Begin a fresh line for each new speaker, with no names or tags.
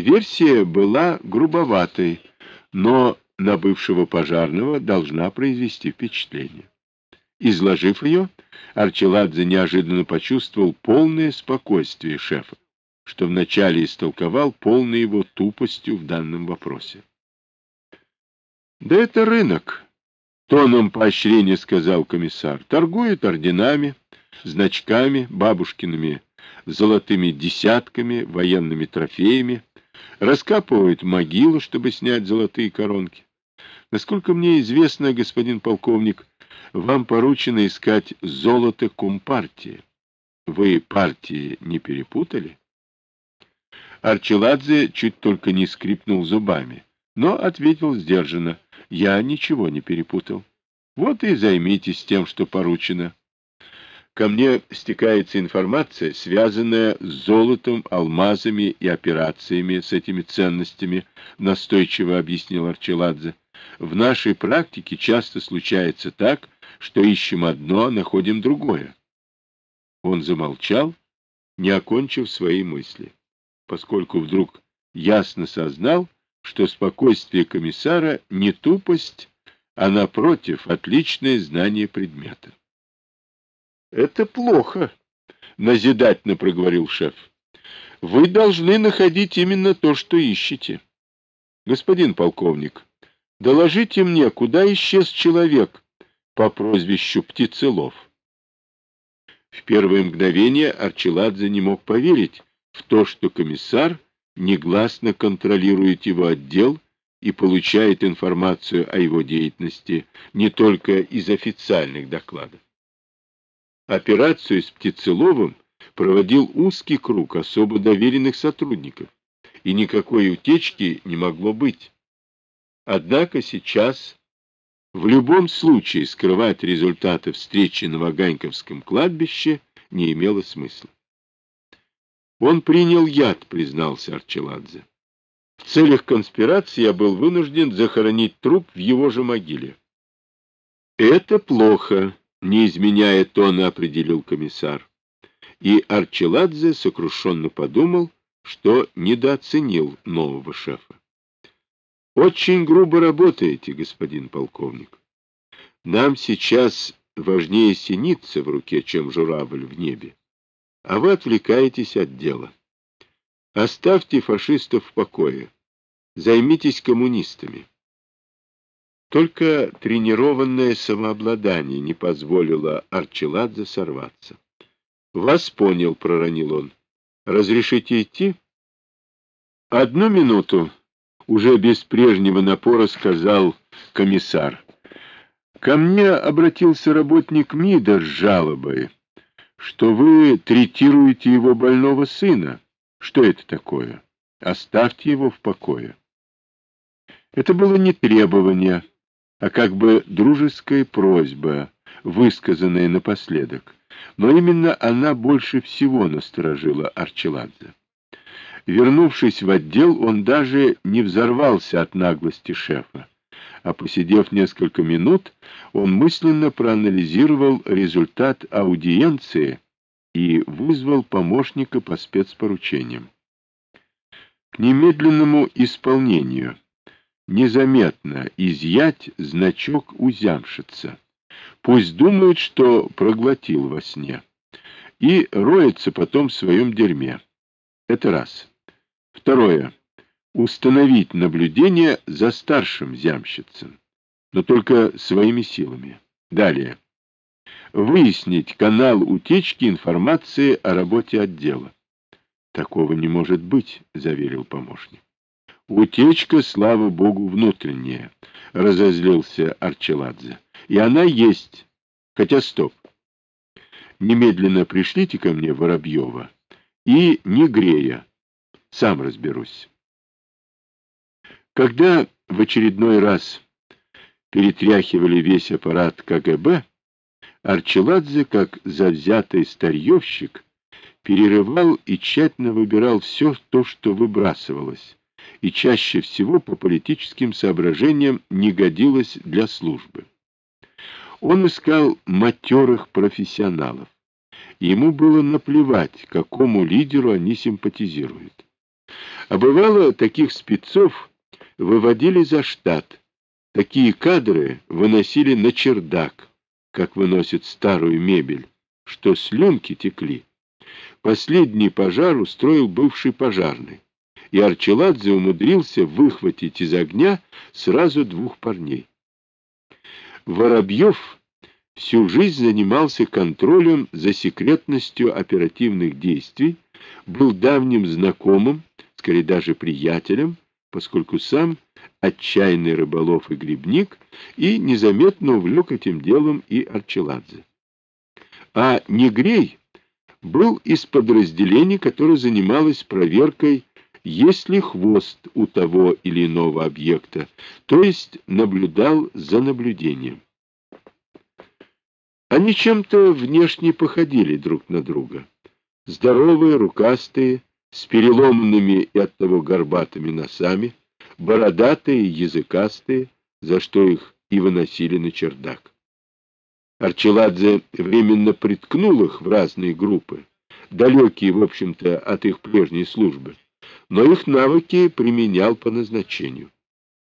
Версия была грубоватой, но на бывшего пожарного должна произвести впечатление. Изложив ее, Арчеладзе неожиданно почувствовал полное спокойствие шефа, что вначале истолковал полной его тупостью в данном вопросе. «Да это рынок», — тоном поощрения сказал комиссар. «Торгует орденами, значками, бабушкиными золотыми десятками, военными трофеями, раскапывают могилы, чтобы снять золотые коронки. Насколько мне известно, господин полковник, вам поручено искать золото Компартии. Вы партии не перепутали? Арчеладзе чуть только не скрипнул зубами, но ответил сдержанно. Я ничего не перепутал. Вот и займитесь тем, что поручено. Ко мне стекается информация, связанная с золотом, алмазами и операциями с этими ценностями, настойчиво объяснил Арчеладзе. В нашей практике часто случается так, что ищем одно, а находим другое. Он замолчал, не окончив свои мысли, поскольку вдруг ясно сознал, что спокойствие комиссара не тупость, а, напротив, отличное знание предмета. — Это плохо, — назидательно проговорил шеф. — Вы должны находить именно то, что ищете. Господин полковник, доложите мне, куда исчез человек по прозвищу Птицелов. В первое мгновение Арчеладзе не мог поверить в то, что комиссар негласно контролирует его отдел и получает информацию о его деятельности не только из официальных докладов. Операцию с Птицеловым проводил узкий круг особо доверенных сотрудников, и никакой утечки не могло быть. Однако сейчас в любом случае скрывать результаты встречи на Ваганьковском кладбище не имело смысла. Он принял яд, признался Арчеладзе. В целях конспирации я был вынужден захоронить труп в его же могиле. Это плохо, не изменяя тона, определил комиссар. И Арчеладзе сокрушенно подумал, что недооценил нового шефа. Очень грубо работаете, господин полковник. Нам сейчас важнее синица в руке, чем журавль в небе. А вы отвлекаетесь от дела. Оставьте фашистов в покое. Займитесь коммунистами. Только тренированное самообладание не позволило Арчеладзе сорваться. — Вас понял, — проронил он. — Разрешите идти? — Одну минуту, — уже без прежнего напора сказал комиссар. Ко мне обратился работник МИДа с жалобой, что вы третируете его больного сына. Что это такое? Оставьте его в покое. Это было не требование, а как бы дружеская просьба, высказанная напоследок. Но именно она больше всего насторожила Арчеладзе. Вернувшись в отдел, он даже не взорвался от наглости шефа, а посидев несколько минут, он мысленно проанализировал результат аудиенции и вызвал помощника по спецпоручениям. К немедленному исполнению незаметно изъять значок узямшица. Пусть думает, что проглотил во сне. И роется потом в своем дерьме. Это раз. Второе. Установить наблюдение за старшим зямщицем, но только своими силами. Далее. Выяснить канал утечки информации о работе отдела. Такого не может быть, заверил помощник. Утечка, слава богу, внутренняя, — разозлился Арчеладзе. И она есть. Хотя стоп. Немедленно пришлите ко мне Воробьева и не грея. Сам разберусь. Когда в очередной раз перетряхивали весь аппарат КГБ, Арчеладзе, как завзятый старьевщик, перерывал и тщательно выбирал все то, что выбрасывалось и чаще всего по политическим соображениям не годилось для службы. Он искал матерых профессионалов. Ему было наплевать, какому лидеру они симпатизируют. А бывало, таких спецов выводили за штат. Такие кадры выносили на чердак, как выносят старую мебель, что слюнки текли. Последний пожар устроил бывший пожарный, и Арчеладзе умудрился выхватить из огня сразу двух парней. Воробьев всю жизнь занимался контролем за секретностью оперативных действий, был давним знакомым, скорее даже приятелем, поскольку сам отчаянный рыболов и грибник, и незаметно увлек этим делом и Арчеладзе. А Негрей был из подразделений, которое занималось проверкой, есть ли хвост у того или иного объекта, то есть наблюдал за наблюдением. Они чем-то внешне походили друг на друга. Здоровые, рукастые, с переломанными и оттого горбатыми носами, бородатые, языкастые, за что их и выносили на чердак. Арчеладзе временно приткнул их в разные группы, далекие, в общем-то, от их прежней службы, но их навыки применял по назначению.